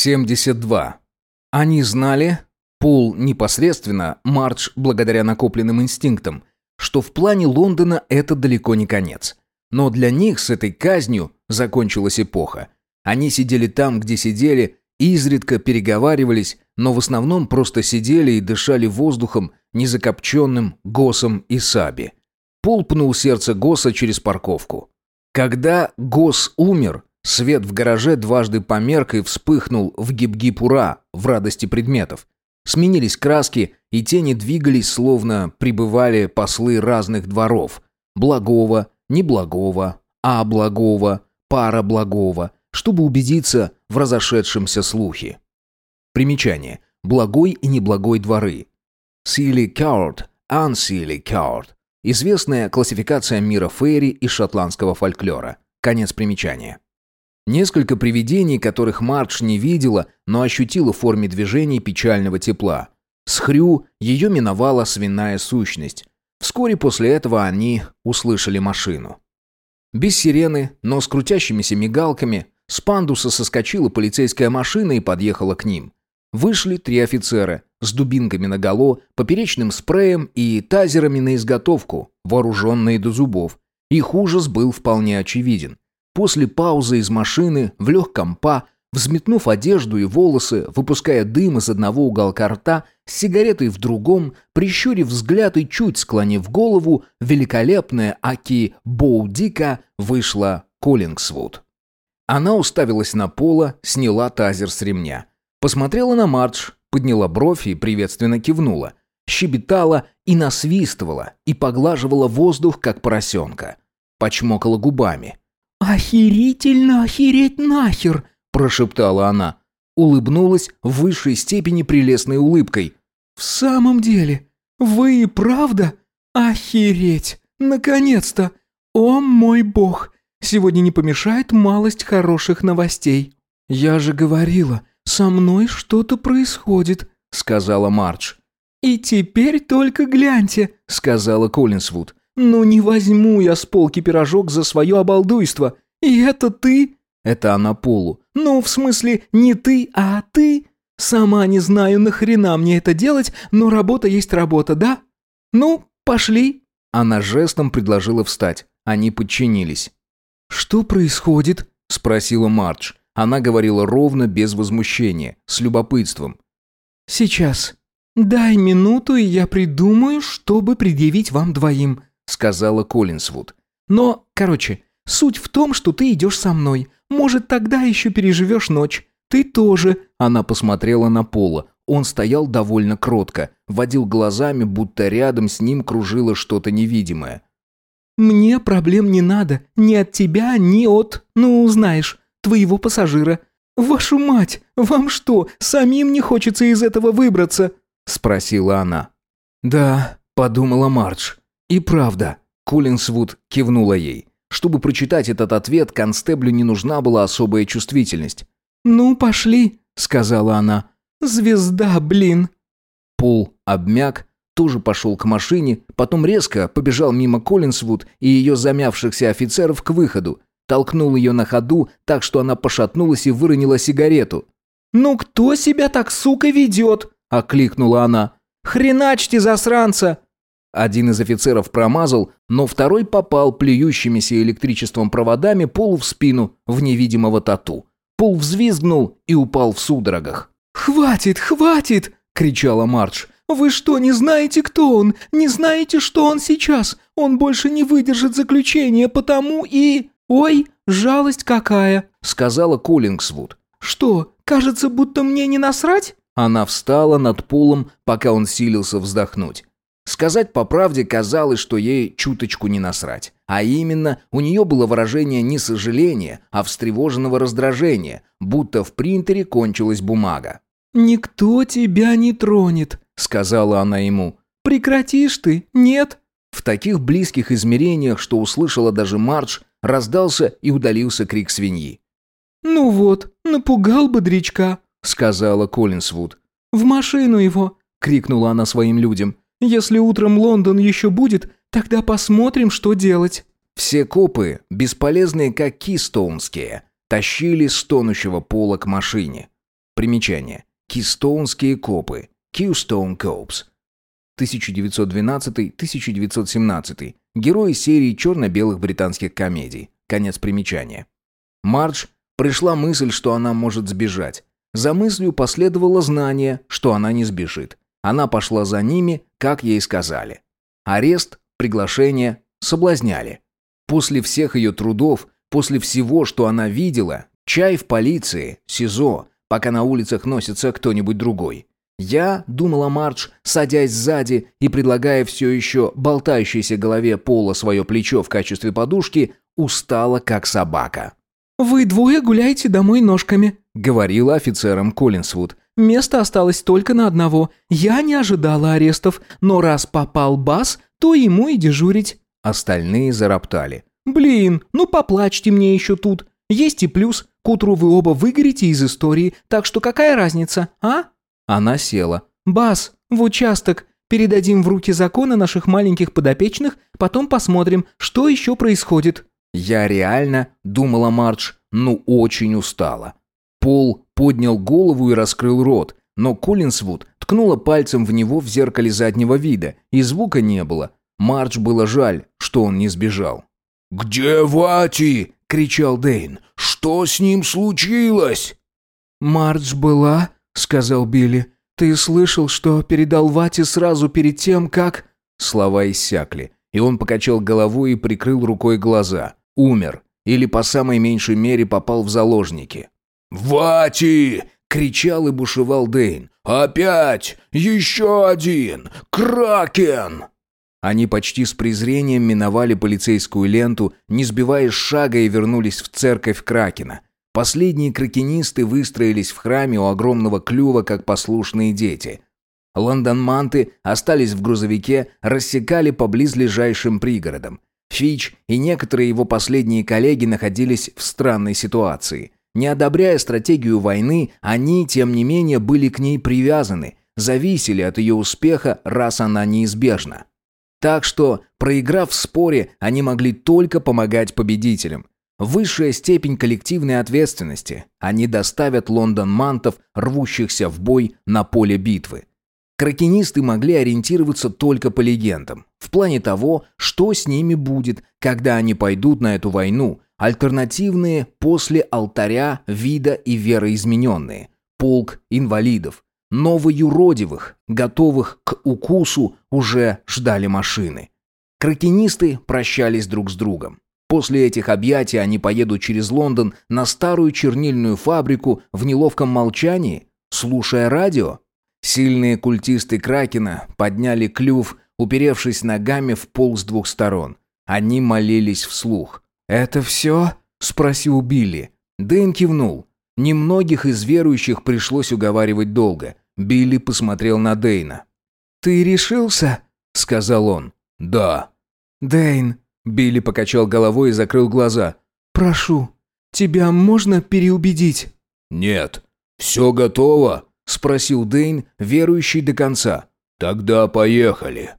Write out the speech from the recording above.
72. Они знали, Пол непосредственно, Мардж благодаря накопленным инстинктам, что в плане Лондона это далеко не конец. Но для них с этой казнью закончилась эпоха. Они сидели там, где сидели, изредка переговаривались, но в основном просто сидели и дышали воздухом, незакопченным Госом и Саби. Пол пнул сердце Госа через парковку. Когда Гос умер, свет в гараже дважды померк и вспыхнул в гиб-гиб-ура в радости предметов. Сменились краски, и тени двигались, словно прибывали послы разных дворов. Благого, неблагого, а благого, пара благого, чтобы убедиться в разошедшемся слухе. Примечание. Благой и неблагой дворы. Silly Coward, Unsilly Coward. Известная классификация мира фейри и шотландского фольклора. Конец примечания. Несколько привидений, которых Мардж не видела, но ощутила в форме движений печального тепла. С Хрю ее миновала свиная сущность. Вскоре после этого они услышали машину. Без сирены, но с крутящимися мигалками, с пандуса соскочила полицейская машина и подъехала к ним. Вышли три офицера с дубинками наголо, поперечным спреем и тазерами на изготовку, вооруженные до зубов. Их ужас был вполне очевиден. После паузы из машины, в легком па, взметнув одежду и волосы, выпуская дым из одного уголка рта, с сигаретой в другом, прищурив взгляд и чуть склонив голову, великолепная Аки Боудика вышла Коллингсвуд. Она уставилась на пола, сняла тазер с ремня. Посмотрела на Мардж, подняла бровь и приветственно кивнула. Щебетала и насвистывала, и поглаживала воздух, как поросенка. Почмокала губами. «Охерительно охереть нахер!» – прошептала она. Улыбнулась в высшей степени прелестной улыбкой. «В самом деле, вы и правда? Охереть! Наконец-то! О мой бог! Сегодня не помешает малость хороших новостей!» «Я же говорила, со мной что-то происходит», — сказала Мардж. «И теперь только гляньте», — сказала Коллинсвуд. «Ну не возьму я с полки пирожок за свое обалдуйство. И это ты?» Это она Полу. «Ну, в смысле, не ты, а ты?» «Сама не знаю, нахрена мне это делать, но работа есть работа, да? Ну, пошли». Она жестом предложила встать. Они подчинились. «Что происходит?» – спросила Мардж. Она говорила ровно, без возмущения, с любопытством. «Сейчас. Дай минуту, и я придумаю, чтобы предъявить вам двоим», сказала Коллинсвуд. «Но, короче, суть в том, что ты идешь со мной. Может, тогда еще переживешь ночь. Ты тоже». Она посмотрела на Пола. Он стоял довольно кротко, водил глазами, будто рядом с ним кружило что-то невидимое. «Мне проблем не надо. Ни от тебя, ни от... Ну, знаешь, твоего пассажира. Вашу мать, вам что, самим не хочется из этого выбраться?» Спросила она. «Да», — подумала Мардж. «И правда», — Коллинсвуд кивнула ей. Чтобы прочитать этот ответ, констеблю не нужна была особая чувствительность. «Ну, пошли», — сказала она. «Звезда, блин». Пол обмяк, тоже пошел к машине, потом резко побежал мимо Коллинсвуд и ее замявшихся офицеров к выходу, толкнул ее на ходу, так что она пошатнулась и выронила сигарету. «Ну кто себя так, сука, ведет?» – окликнула она. «Хреначьте, засранца!» Один из офицеров промазал, но второй попал плюющимися электричеством проводами Полу в спину в невидимого тату. Пол взвизгнул и упал в судорогах. «Хватит, хватит!» – кричала Мардж. «Вы что, не знаете, кто он? Не знаете, что он сейчас? Он больше не выдержит заключения, потому и...» «Ой, жалость какая!» – сказала Коллингсвуд. «Что, кажется, будто мне не насрать?» Она встала над полом, пока он силился вздохнуть. Сказать по правде казалось, что ей чуточку не насрать. А именно, у нее было выражение не сожаления, а встревоженного раздражения, будто в принтере кончилась бумага. «Никто тебя не тронет», — сказала она ему. «Прекратишь ты, нет?» В таких близких измерениях, что услышала даже Мардж, раздался и удалился крик свиньи. «Ну вот, напугал бодрячка», — сказала Коллинсвуд. «В машину его!» — крикнула она своим людям. Если утром Лондон еще будет, тогда посмотрим, что делать». Все копы, бесполезные как кистоунские, тащили стонущего пола к машине. Примечание. Кистоунские копы. Keystone Cops. 1912-1917. Герои серии черно-белых британских комедий. Конец примечания. Мардж пришла мысль, что она может сбежать. За мыслью последовало знание, что она не сбежит. Она пошла за ними, как ей сказали. Арест, приглашение, соблазняли. После всех ее трудов, после всего, что она видела, чай в полиции, СИЗО, пока на улицах носится кто-нибудь другой. Я, думала Мардж, садясь сзади и предлагая все еще болтающейся голове Пола свое плечо в качестве подушки, устала как собака. «Вы двое гуляете домой ножками», — говорила офицерам Коллинсвуд. «Место осталось только на одного. Я не ожидала арестов, но раз попал Бас, то ему и дежурить». Остальные зароптали. «Блин, ну поплачьте мне еще тут. Есть и плюс. К утру вы оба выгорите из истории, так что какая разница, а?» Она села. «Бас, в участок. Передадим в руки закона наших маленьких подопечных, потом посмотрим, что еще происходит». Я реально, думала Мардж, ну очень устала. Пол поднял голову и раскрыл рот, но Коллинсвуд ткнула пальцем в него в зеркале заднего вида, и звука не было. Мардж было жаль, что он не сбежал. «Где Вати?» — кричал Дейн. «Что с ним случилось?» «Мардж была?» — сказал Билли. «Ты слышал, что передал Вати сразу перед тем, как...» Слова иссякли, и он покачал головой и прикрыл рукой глаза. Умер. Или, по самой меньшей мере, попал в заложники. «Вати!» — кричал и бушевал Дейн. «Опять! Еще один! Кракен!» Они почти с презрением миновали полицейскую ленту, не сбивая шага и вернулись в церковь Кракена. Последние кракенисты выстроились в храме у огромного клюва, как послушные дети. Лондонманты остались в грузовике, рассекали по близлежащим пригородам. Фич и некоторые его последние коллеги находились в странной ситуации. Не одобряя стратегию войны, они, тем не менее, были к ней привязаны, зависели от ее успеха, раз она неизбежна. Так что, проиграв в споре, они могли только помогать победителям. Высшая степень коллективной ответственности. Они доставят Лондон-мантов, рвущихся в бой на поле битвы. Кракенисты могли ориентироваться только по легендам. В плане того, что с ними будет, когда они пойдут на эту войну. Альтернативные после алтаря вида и вероизмененные. Полк инвалидов. Новоюродивых, готовых к укусу, уже ждали машины. Кракенисты прощались друг с другом. После этих объятий они поедут через Лондон на старую чернильную фабрику в неловком молчании, слушая радио. Сильные культисты Кракена подняли клюв, уперевшись ногами в пол с двух сторон. Они молились вслух. «Это все?» – спросил Билли. Дэн кивнул. Немногих из верующих пришлось уговаривать долго. Билли посмотрел на Дэйна. «Ты решился?» – сказал он. «Да». «Дэйн, Билли покачал головой и закрыл глаза. «Прошу, тебя можно переубедить?» «Нет. Все готово?» — спросил Дэйн, верующий до конца. «Тогда поехали».